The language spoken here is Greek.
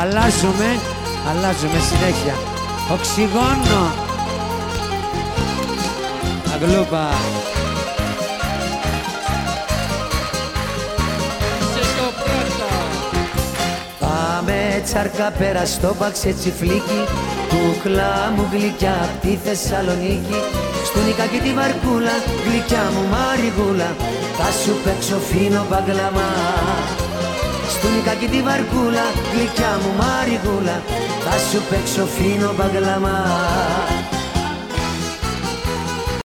Αλλάζουμε, αλλάζουμε συνέχεια. Οξυγόνο. Αγλούπα. Πάμε τσάρκα πέρα στο μπαξε τσιφλίκι Κούκλα μου γλυκιά απ' τη Θεσσαλονίκη Στον και τη βαρκούλα, γλυκιά μου μαριγούλα Θα σου παίξω φίνο μπαγκλαμά Στον και τη βαρκούλα, γλυκιά μου μαριγούλα Θα σου παίξω φίνο μπαγκλαμά